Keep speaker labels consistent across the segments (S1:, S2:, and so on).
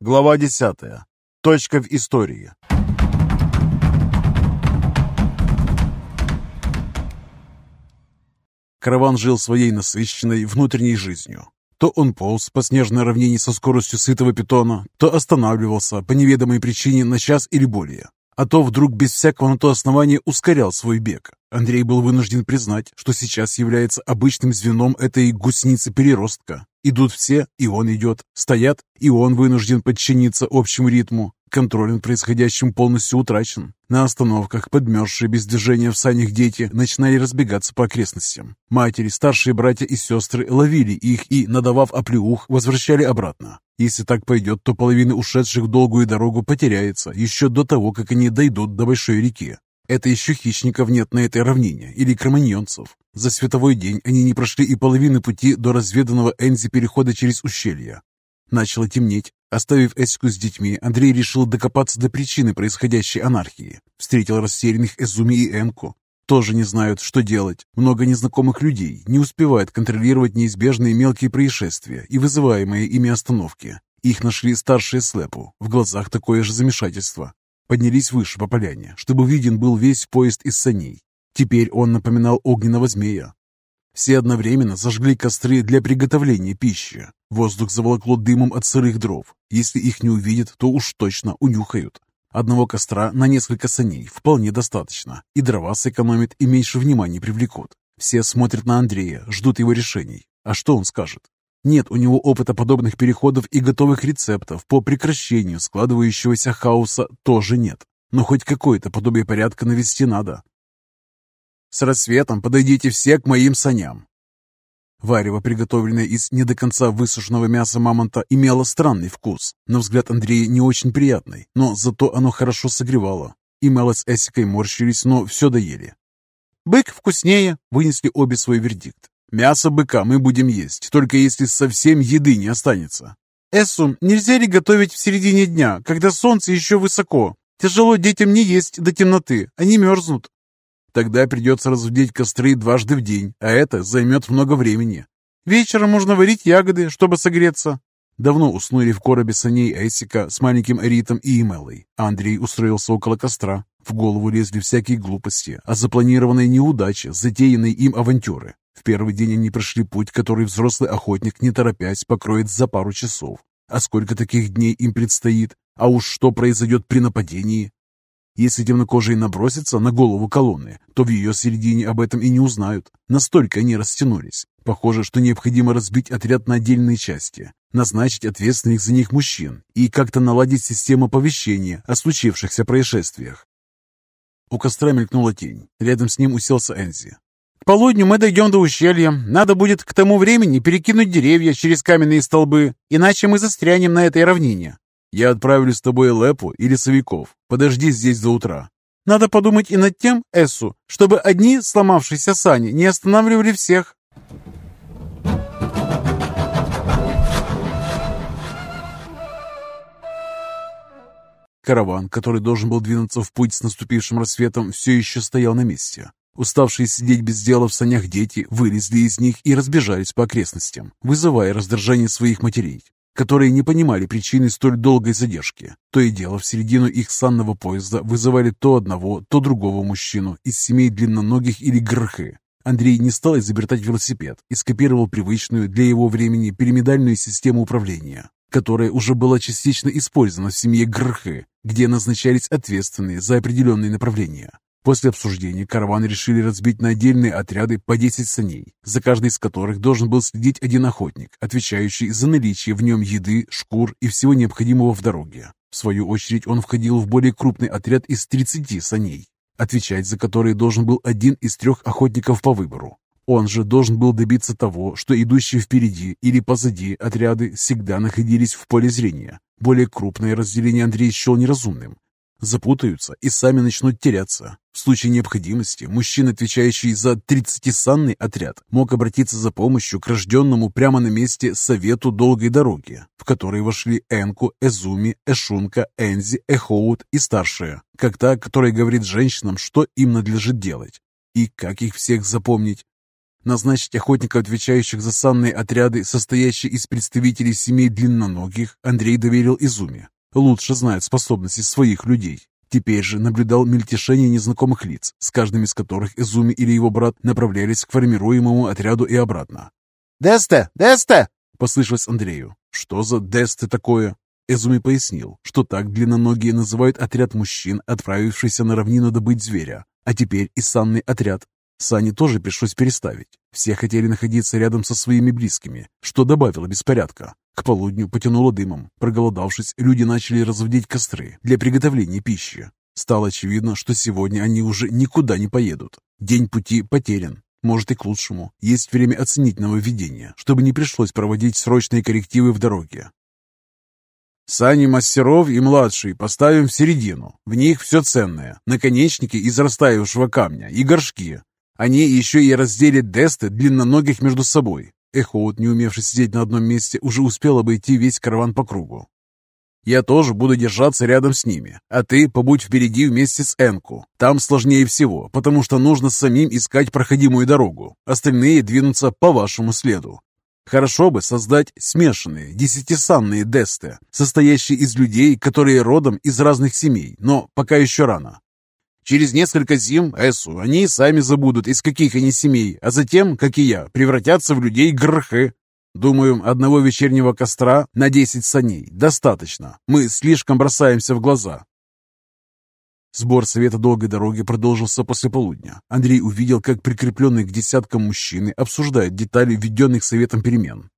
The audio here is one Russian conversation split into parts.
S1: Глава 10. Точка в истории. Караван жил своей насыщенной внутренней жизнью. То он полз по снежной равнине со скоростью сытого питона, то останавливался по неведомой причине на час или более, а то вдруг без всякого на то основания ускорял свой бег. Андрей был вынужден признать, что сейчас является обычным звеном этой гусеницы-переростка. Идут все, и он идет. Стоят, и он вынужден подчиниться общему ритму. Контроль над происходящим полностью утрачен. На остановках подмерзшие без движения в санях дети начинали разбегаться по окрестностям. Матери, старшие братья и сестры ловили их и, надавав оплеух, возвращали обратно. Если так пойдет, то половина ушедших долгую дорогу потеряется еще до того, как они дойдут до большой реки. Это еще хищников нет на этой равнине, или кроманьонцев. За световой день они не прошли и половины пути до разведанного Энзи перехода через ущелье. Начало темнеть. Оставив Эсику с детьми, Андрей решил докопаться до причины происходящей анархии. Встретил растерянных Эзуми и Энку. Тоже не знают, что делать. Много незнакомых людей не успевают контролировать неизбежные мелкие происшествия и вызываемые ими остановки. Их нашли старшие Слепу. В глазах такое же замешательство. Поднялись выше по поляне, чтобы виден был весь поезд из саней. Теперь он напоминал огненного змея. Все одновременно зажгли костры для приготовления пищи. Воздух заволокло дымом от сырых дров. Если их не увидят, то уж точно унюхают. Одного костра на несколько саней вполне достаточно, и дрова сэкономят и меньше внимания привлекут. Все смотрят на Андрея, ждут его решений. А что он скажет? Нет у него опыта подобных переходов и готовых рецептов по прекращению складывающегося хаоса тоже нет. Но хоть какое-то подобие порядка навести надо. С рассветом подойдите все к моим саням. Варево, приготовленное из не до конца высушенного мяса мамонта, имело странный вкус. На взгляд Андрея не очень приятный, но зато оно хорошо согревало. И Мелла с Эсикой морщились, но все доели. «Бык вкуснее», — вынесли обе свой вердикт. Мясо быка мы будем есть, только если совсем еды не останется. Эссу, нельзя ли готовить в середине дня, когда солнце еще высоко? Тяжело детям не есть до темноты, они мерзнут. Тогда придется разводить костры дважды в день, а это займет много времени. Вечером можно варить ягоды, чтобы согреться. Давно уснули в коробе саней Эсика с маленьким Эритом и Эмелой, Андрей устроился около костра. В голову лезли всякие глупости, а запланированные неудачи, затеянные им авантюры. В первый день они прошли путь, который взрослый охотник, не торопясь, покроет за пару часов. А сколько таких дней им предстоит? А уж что произойдет при нападении? Если темнокожие набросятся на голову колонны, то в ее середине об этом и не узнают. Настолько они растянулись. Похоже, что необходимо разбить отряд на отдельные части, назначить ответственных за них мужчин и как-то наладить систему оповещения о случившихся происшествиях. У костра мелькнула тень. Рядом с ним уселся Энзи. К полудню мы дойдем до ущелья. Надо будет к тому времени перекинуть деревья через каменные столбы, иначе мы застрянем на этой равнине. Я отправлю с тобой Лепу и лесовиков. Подожди здесь до утра. Надо подумать и над тем, Эссу, чтобы одни сломавшиеся сани не останавливали всех. Караван, который должен был двинуться в путь с наступившим рассветом, все еще стоял на месте. Уставшие сидеть без дела в санях дети вылезли из них и разбежались по окрестностям, вызывая раздражение своих матерей, которые не понимали причины столь долгой задержки. То и дело, в середину их санного поезда вызывали то одного, то другого мужчину из семей длинноногих или грхы. Андрей не стал изобретать велосипед и скопировал привычную для его времени пирамидальную систему управления, которая уже была частично использована в семье Грхы, где назначались ответственные за определенные направления. После обсуждения караван решили разбить на отдельные отряды по 10 саней, за каждый из которых должен был следить один охотник, отвечающий за наличие в нем еды, шкур и всего необходимого в дороге. В свою очередь он входил в более крупный отряд из 30 саней, отвечать за которые должен был один из трех охотников по выбору. Он же должен был добиться того, что идущие впереди или позади отряды всегда находились в поле зрения. Более крупное разделение Андрей счел неразумным, запутаются и сами начнут теряться. В случае необходимости мужчина, отвечающий за 30-санный отряд, мог обратиться за помощью к рожденному прямо на месте Совету Долгой Дороги, в который вошли Энку, Эзуми, Эшунка, Энзи, Эхоут и старшая, как та, которая говорит женщинам, что им надлежит делать. И как их всех запомнить? Назначить охотников, отвечающих за санные отряды, состоящие из представителей семей длинноногих, Андрей доверил Изуме. Лучше знает способности своих людей. Теперь же наблюдал мельтешение незнакомых лиц, с каждым из которых Изуми или его брат направлялись к формируемому отряду и обратно.
S2: «Десте! Десте!»
S1: — послышалось Андрею. «Что за Десте такое?» Эзуми пояснил, что так длинноногие называют отряд мужчин, отправившийся на равнину добыть зверя, а теперь и санный отряд. Сани тоже пришлось переставить. Все хотели находиться рядом со своими близкими, что добавило беспорядка. К полудню потянуло дымом. Проголодавшись, люди начали разводить костры для приготовления пищи. Стало очевидно, что сегодня они уже никуда не поедут. День пути потерян. Может и к лучшему. Есть время оценить нововведение, чтобы не пришлось проводить срочные коррективы в дороге. Сани мастеров и младший поставим в середину. В них все ценное. Наконечники из растаявшего камня и горшки. Они еще и разделят десты длинноногих между собой. Эхоут, не умевший сидеть на одном месте, уже успел обойти весь караван по кругу. Я тоже буду держаться рядом с ними, а ты побудь впереди вместе с Энку. Там сложнее всего, потому что нужно самим искать проходимую дорогу. Остальные двинутся по вашему следу. Хорошо бы создать смешанные, десятисанные десты, состоящие из людей, которые родом из разных семей, но пока еще рано. Через несколько зим Эсу они сами забудут, из каких они семей, а затем, как и я, превратятся в людей грхы. Думаю, одного вечернего костра на десять саней достаточно. Мы слишком бросаемся в глаза. Сбор совета долгой дороги продолжился после полудня. Андрей увидел, как прикрепленные к десяткам мужчины обсуждают детали введенных советом перемен.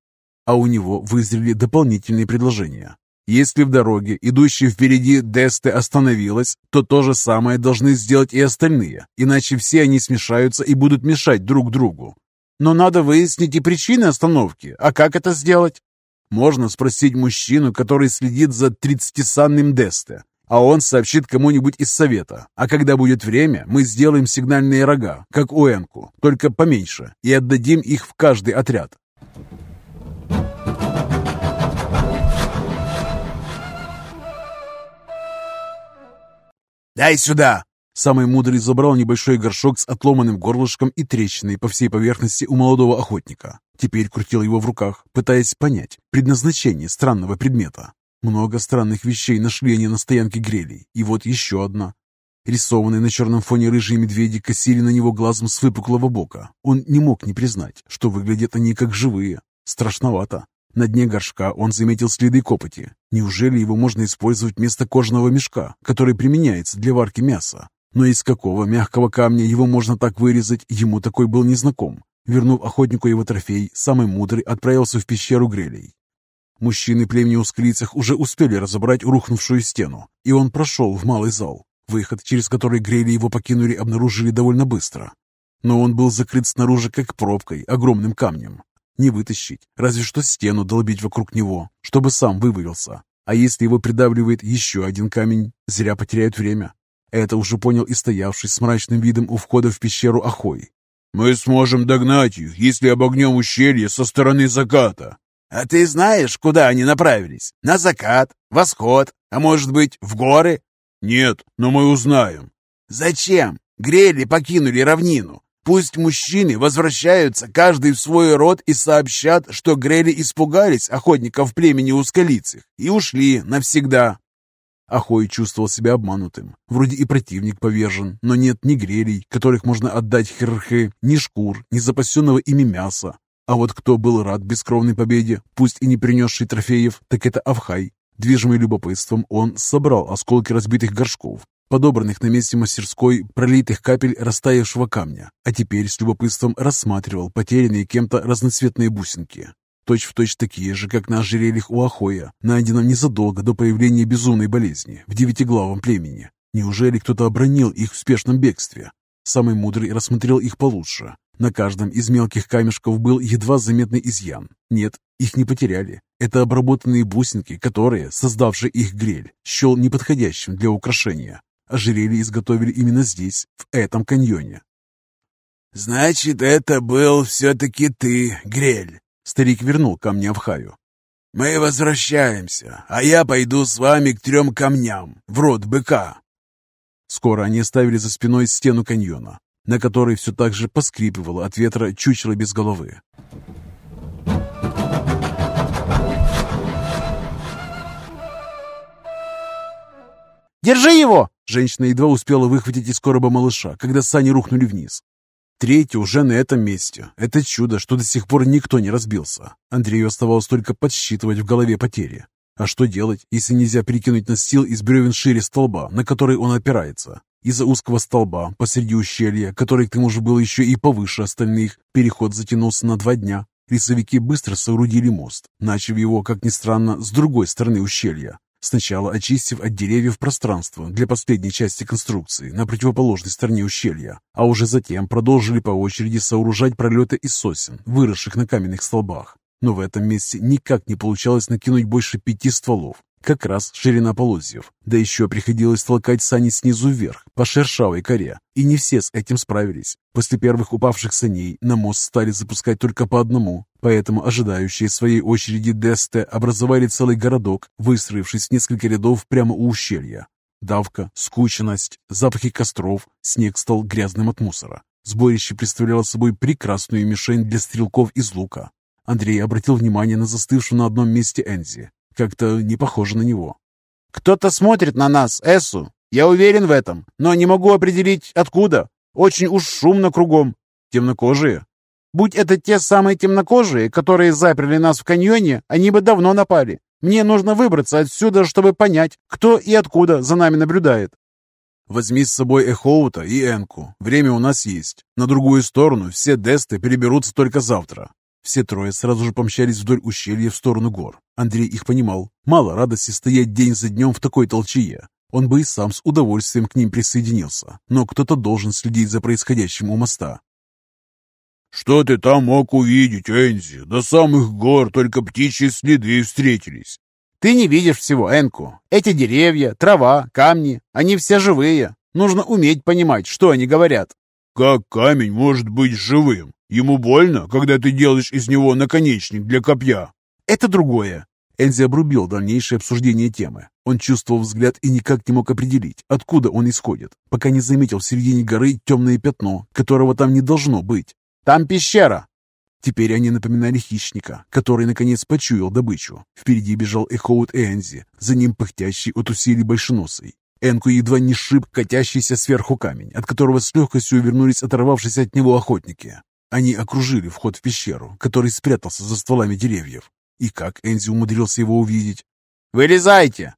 S1: А у него вызрели дополнительные предложения. Если в дороге, идущей впереди Десте, остановилась, то то же самое должны сделать и остальные, иначе все они смешаются и будут мешать друг другу. Но надо выяснить и причины остановки. А как это сделать? Можно спросить мужчину, который следит за тридцатисанным Десте, а он сообщит кому-нибудь из совета. А когда будет время, мы сделаем сигнальные рога, как у Энку, только поменьше, и отдадим их в каждый отряд.
S2: «Дай сюда!»
S1: Самый мудрый забрал небольшой горшок с отломанным горлышком и трещиной по всей поверхности у молодого охотника. Теперь крутил его в руках, пытаясь понять предназначение странного предмета. Много странных вещей нашли они на стоянке грелей, и вот еще одна. Рисованные на черном фоне рыжие медведи косили на него глазом с выпуклого бока. Он не мог не признать, что выглядят они как живые. Страшновато. На дне горшка он заметил следы копоти. Неужели его можно использовать вместо кожаного мешка, который применяется для варки мяса? Но из какого мягкого камня его можно так вырезать, ему такой был незнаком. Вернув охотнику его трофей, самый мудрый отправился в пещеру грелей. Мужчины племени Ускалицах уже успели разобрать рухнувшую стену, и он прошел в малый зал. Выход, через который грели его покинули, обнаружили довольно быстро. Но он был закрыт снаружи как пробкой, огромным камнем. Не вытащить, разве что стену долбить вокруг него, чтобы сам вывалился. А если его придавливает еще один камень, зря потеряют время. Это уже понял и стоявший с мрачным видом у входа в пещеру Ахой.
S3: «Мы сможем догнать их, если обогнем ущелье со стороны заката».
S2: «А ты знаешь, куда они направились? На закат, восход, а может быть, в горы?»
S3: «Нет, но мы узнаем».
S2: «Зачем? Грели покинули равнину. Пусть мужчины возвращаются каждый в свой род и сообщат, что Грели испугались охотников племени Ускалицых и ушли навсегда.
S1: Ахой чувствовал себя обманутым. Вроде и противник повержен, но нет ни грелей, которых можно отдать Херхе, ни шкур, ни запасенного ими мяса. А вот кто был рад бескровной победе, пусть и не принесший трофеев, так это Авхай. Движимый любопытством, он собрал осколки разбитых горшков, подобранных на месте мастерской пролитых капель растаявшего камня, а теперь с любопытством рассматривал потерянные кем-то разноцветные бусинки. Точь-в-точь точь такие же, как на ожерельях у Ахоя, найденном незадолго до появления безумной болезни в девятиглавом племени. Неужели кто-то обронил их в спешном бегстве? Самый мудрый рассмотрел их получше. На каждом из мелких камешков был едва заметный изъян. Нет, их не потеряли. Это обработанные бусинки, которые, создавший их грель, счел неподходящим для украшения. Ожерелье изготовили именно здесь, в этом каньоне.
S2: «Значит, это был все-таки ты, Грель!»
S1: Старик вернул камни Авхаю.
S2: «Мы возвращаемся, а я пойду с вами к трем камням, в рот быка».
S1: Скоро они оставили за спиной стену каньона. на которой все так же поскрипывало от ветра чучело без головы.
S2: «Держи его!»
S1: Женщина едва успела выхватить из короба малыша, когда сани рухнули вниз. Третий уже на этом месте. Это чудо, что до сих пор никто не разбился. Андрею оставалось только подсчитывать в голове потери. А что делать, если нельзя перекинуть настил из бревен шире столба, на который он опирается? Из-за узкого столба посреди ущелья, который к тому же был еще и повыше остальных, переход затянулся на два дня. Лесовики быстро соорудили мост, начав его, как ни странно, с другой стороны ущелья. Сначала очистив от деревьев пространство для последней части конструкции на противоположной стороне ущелья, а уже затем продолжили по очереди сооружать пролеты из сосен, выросших на каменных столбах. Но в этом месте никак не получалось накинуть больше пяти стволов, как раз ширина полозьев. Да еще приходилось толкать сани снизу вверх, по шершавой коре. И не все с этим справились. После первых упавших саней на мост стали запускать только по одному. Поэтому ожидающие своей очереди Десте образовали целый городок, выстроившись в несколько рядов прямо у ущелья. Давка, скученность, запахи костров, снег стал грязным от мусора. Сборище представляло собой прекрасную мишень для стрелков из лука. Андрей обратил внимание на застывшую на одном месте Энзи. Как-то не похоже на него.
S2: «Кто-то смотрит на нас, Эсу. Я уверен в этом, но не могу определить, откуда. Очень уж шумно кругом. Темнокожие. Будь это те самые темнокожие, которые заперли нас в каньоне, они бы давно напали. Мне нужно выбраться отсюда, чтобы понять, кто и откуда за нами наблюдает».
S1: «Возьми с собой Эхоута и Энку. Время у нас есть. На другую сторону все Десты переберутся только завтра. Все трое сразу же помчались вдоль ущелья в сторону гор. Андрей их понимал. Мало радости стоять день за днем в такой толчее. Он бы и сам с удовольствием к ним присоединился, но кто-то должен следить за происходящим у моста.
S3: «Что ты там мог увидеть, Энзи? До самых гор только птичьи следы встретились».
S2: «Ты не видишь всего, Энку. Эти деревья, трава, камни, они все живые. Нужно уметь понимать, что они говорят».
S3: «Как камень может быть живым? Ему больно, когда ты делаешь из него наконечник для копья?»
S1: «Это другое». Энзи обрубил дальнейшее обсуждение темы. Он чувствовал взгляд и никак не мог определить, откуда он исходит, пока не заметил в середине горы темное пятно, которого там не должно быть.
S2: «Там пещера!»
S1: Теперь они напоминали хищника, который наконец почуял добычу. Впереди бежал Эхоут Энзи, за ним пыхтящий от усилий большеносый. Энку едва не шиб катящийся сверху камень, от которого с легкостью увернулись оторвавшись от него охотники. Они окружили вход в пещеру, который спрятался за стволами деревьев. И как Энзи умудрился его увидеть?
S2: «Вылезайте!»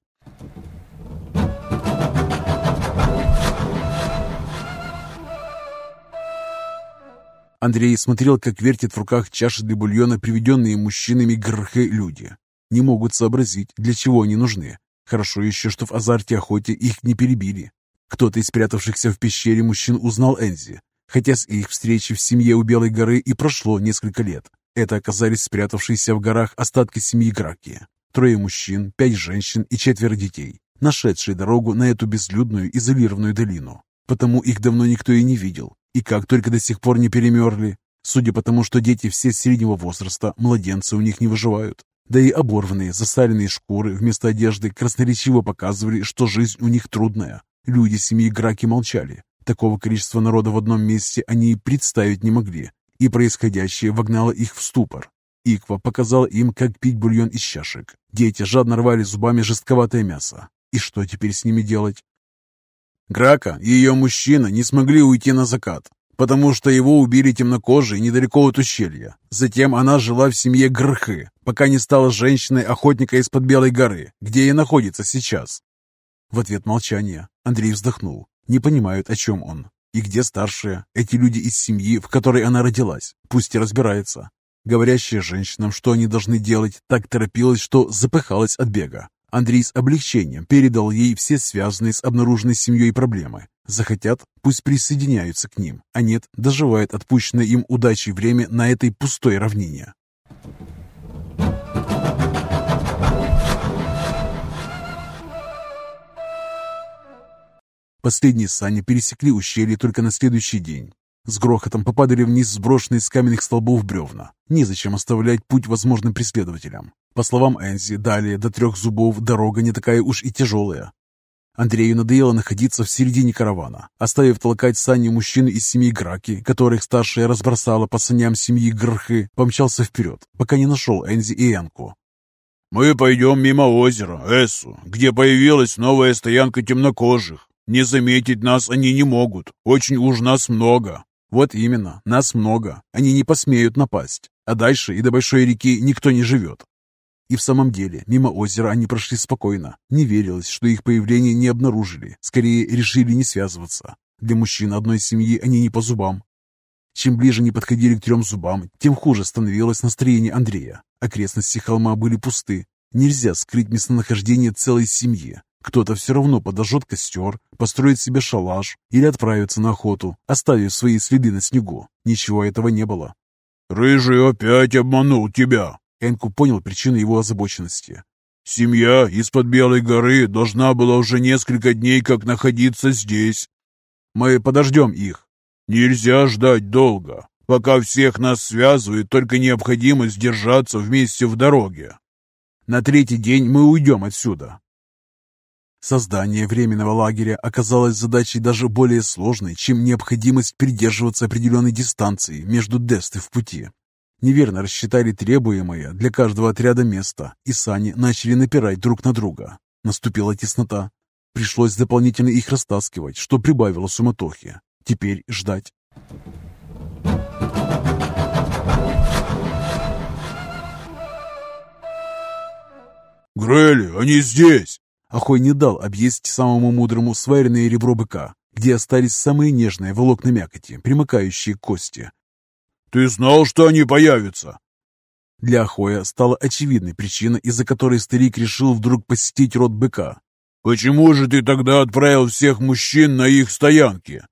S1: Андрей смотрел, как вертят в руках чаши для бульона приведенные мужчинами грхы люди. Не могут сообразить, для чего они нужны. Хорошо еще, что в азарте охоте их не перебили. Кто-то из спрятавшихся в пещере мужчин узнал Энзи, хотя с их встречи в семье у Белой горы и прошло несколько лет. Это оказались спрятавшиеся в горах остатки семьи Граки. Трое мужчин, пять женщин и четверо детей, нашедшие дорогу на эту безлюдную изолированную долину. Потому их давно никто и не видел. И как только до сих пор не перемерли. Судя по тому, что дети все среднего возраста, младенцы у них не выживают. Да и оборванные, засаленные шкуры вместо одежды красноречиво показывали, что жизнь у них трудная. Люди семьи Граки молчали, Такого количества народа в одном месте они и представить не могли, и происходящее вогнало их в ступор. Иква показала им, как пить бульон из чашек. Дети жадно рвали зубами жестковатое мясо. И что теперь с ними делать? Грака и ее мужчина не смогли уйти на закат, потому что его убили темнокожие недалеко от ущелья. Затем она жила в семье Грхы, пока не стала женщиной охотника из-под Белой горы, где и находится сейчас. В ответ молчание. Андрей вздохнул. Не понимают, о чем он. И где старшие? Эти люди из семьи, в которой она родилась. Пусть и разбирается. Говорящая женщинам, что они должны делать, так торопилась, что запыхалась от бега. Андрей с облегчением передал ей все связанные с обнаруженной семьей проблемы. Захотят, пусть присоединяются к ним, а нет, доживают отпущенное им удачей время на этой пустой равнине. Последние сани пересекли ущелье только на следующий день. С грохотом попадали вниз сброшенные с каменных столбов бревна. Незачем оставлять путь возможным преследователям. По словам Энзи, далее до трех зубов дорога не такая уж и тяжелая. Андрею надоело находиться в середине каравана. Оставив толкать сани мужчины из семьи Граки, которых старшая разбросала по саням семьи Грхы, помчался вперед, пока не нашел Энзи и Энку.
S3: «Мы пойдем мимо озера, Эссу, где появилась новая стоянка темнокожих. Не заметить нас они не могут, очень уж нас много».
S1: «Вот именно, нас много, они не посмеют напасть, а дальше и до большой реки никто не живет. И в самом деле, мимо озера они прошли спокойно. Не верилось, что их появление не обнаружили. Скорее, решили не связываться. Для мужчин одной семьи они не по зубам. Чем ближе они подходили к трем зубам, тем хуже становилось настроение Андрея. Окрестности холма были пусты. Нельзя скрыть местонахождение целой семьи. Кто-то все равно подожжет костер, построит себе шалаш или отправится на охоту, оставив свои следы на снегу. Ничего этого не было.
S3: «Рыжий опять обманул тебя!»
S1: Энку понял причину его озабоченности.
S3: «Семья из-под Белой горы должна была уже несколько дней как находиться здесь.
S1: Мы подождем их».
S3: «Нельзя ждать долго, пока всех нас связывает только необходимость держаться вместе в дороге.
S1: На третий день мы уйдем отсюда». Создание временного лагеря оказалось задачей даже более сложной, чем необходимость придерживаться определенной дистанции между Десты в пути. Неверно рассчитали требуемое для каждого отряда место, и сани начали напирать друг на друга. Наступила теснота. Пришлось дополнительно их растаскивать, что прибавило суматохи. Теперь ждать.
S3: «Грелли, они здесь!»
S1: Ахой не дал объесть самому мудрому сваренное ребро быка, где остались самые нежные волокна мякоти, примыкающие к кости,
S3: «Ты знал, что они появятся?»
S1: Для Ахоя стала очевидной причина, из-за которой старик решил вдруг посетить род быка.
S3: «Почему же ты тогда отправил всех мужчин на их стоянки?»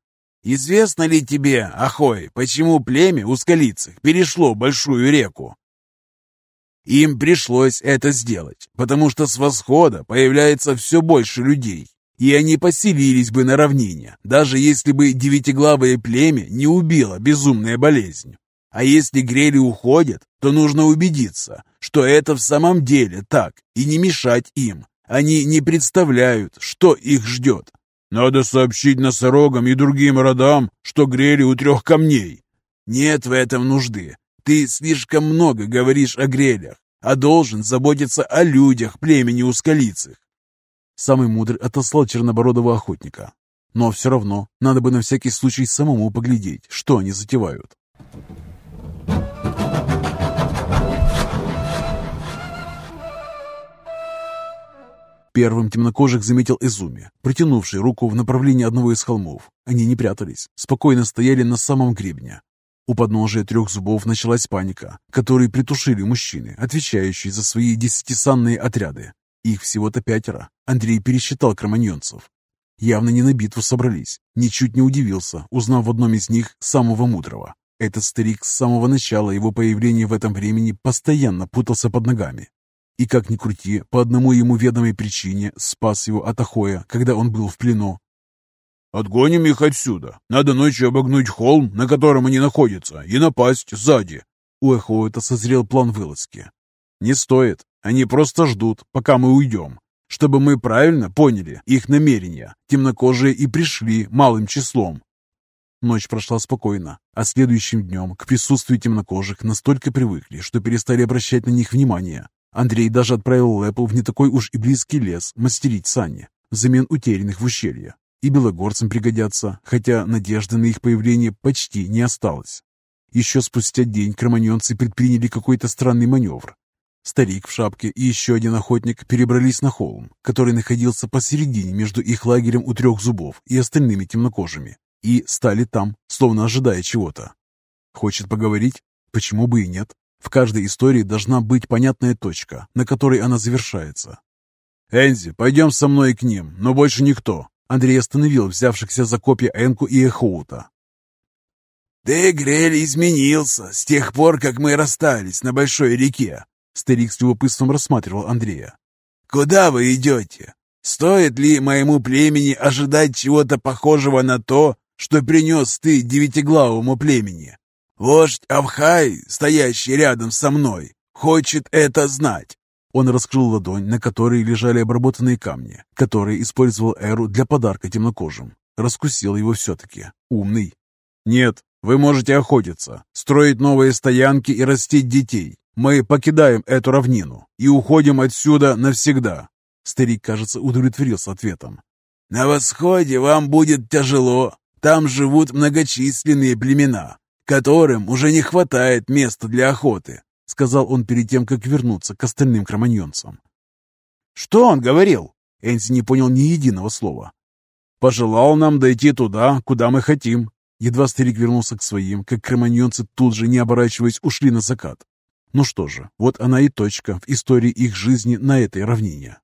S2: «Известно ли тебе, Ахой, почему племя ускалицых перешло большую реку?» Им пришлось это сделать, потому что с восхода появляется все больше людей, и они поселились бы на равнине, даже если бы девятиглавое племя не убило безумная болезнь. А если грели уходят, то нужно убедиться, что это в самом деле так, и не мешать им. Они не представляют, что их ждет.
S3: Надо сообщить носорогам и другим родам, что грели у трех камней.
S2: Нет в этом нужды. Ты слишком много говоришь о грелях, а должен заботиться о людях племени ускалицых.
S1: Самый мудрый отослал чернобородого охотника. Но все равно надо бы на всякий случай самому поглядеть, что они затевают. Первым темнокожих заметил Изуми, протянувший руку в направлении одного из холмов. Они не прятались, спокойно стояли на самом гребне. У подножия трех зубов началась паника, которую притушили мужчины, отвечающие за свои десятисанные отряды. Их всего-то пятеро. Андрей пересчитал кроманьонцев. Явно не на битву собрались. Ничуть не удивился, узнав в одном из них самого мудрого. Этот старик с самого начала его появления в этом времени постоянно путался под ногами, и как ни крути, по одному ему ведомой причине спас его от Ахоя, когда он был в плену.
S3: «Отгоним их отсюда. Надо ночью обогнуть холм, на котором они находятся, и напасть сзади».
S1: У Эхоута созрел план вылазки. «Не стоит. Они просто ждут, пока мы уйдем. Чтобы мы правильно поняли их намерения, темнокожие и пришли малым числом. Ночь прошла спокойно, а следующим днем к присутствию темнокожих настолько привыкли, что перестали обращать на них внимание. Андрей даже отправил Лэпу в не такой уж и близкий лес мастерить сани, взамен утерянных в ущелье. И белогорцам пригодятся, хотя надежды на их появление почти не осталось. Еще спустя день кроманьонцы предприняли какой-то странный маневр. Старик в шапке и еще один охотник перебрались на холм, который находился посередине между их лагерем у трех зубов и остальными темнокожими, и стали там, словно ожидая чего-то. Хочет поговорить? Почему бы и нет? В каждой истории должна быть понятная точка, на которой она завершается.
S3: «Энзи, пойдем со мной к ним, но больше никто».
S1: Андрей остановил взявшихся за копья Энку и Эхоута.
S2: «Ты, изменился с тех пор, как мы расстались на большой реке».
S1: Старик с любопытством рассматривал Андрея.
S2: «Куда вы идете? Стоит ли моему племени ожидать чего-то похожего на то, что принес ты девятиглавому племени? Вождь Авхай, стоящий рядом со мной, хочет это знать.
S1: Он раскрыл ладонь, на которой лежали обработанные камни, которые использовал Эру для подарка темнокожим. Раскусил его все-таки. Умный. «Нет, вы можете охотиться, строить новые стоянки и растить детей. Мы покидаем эту равнину и уходим отсюда навсегда». Старик, кажется, удовлетворился ответом.
S2: «На восходе вам будет тяжело. Там живут многочисленные племена, которым уже не хватает места для охоты», сказал он перед тем, как вернуться к остальным кроманьонцам.
S1: «Что он говорил?» Энси не понял ни единого слова. «Пожелал нам дойти туда, куда мы хотим». Едва старик вернулся к своим, как кроманьонцы тут же, не оборачиваясь, ушли на закат. Ну что же, вот она и точка в истории их жизни на этой равнине.